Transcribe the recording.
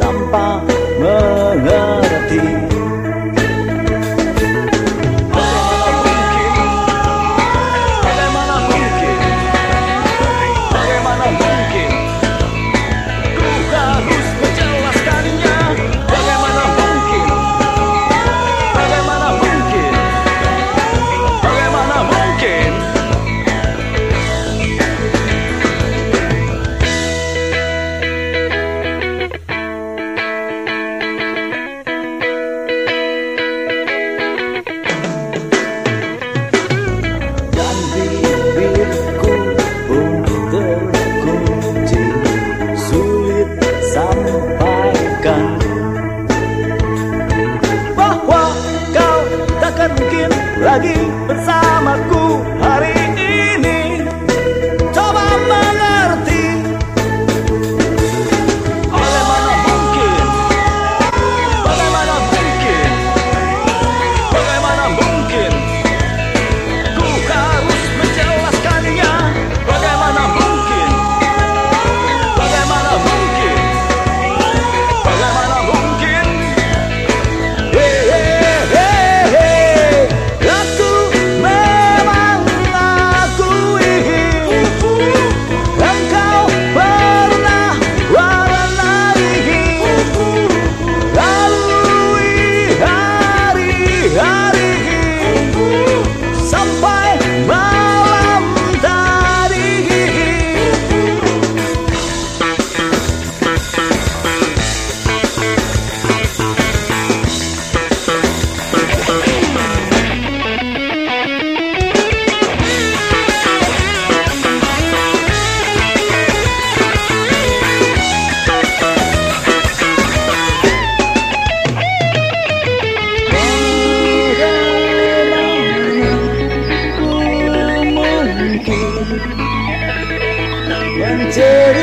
让吧 cemetery.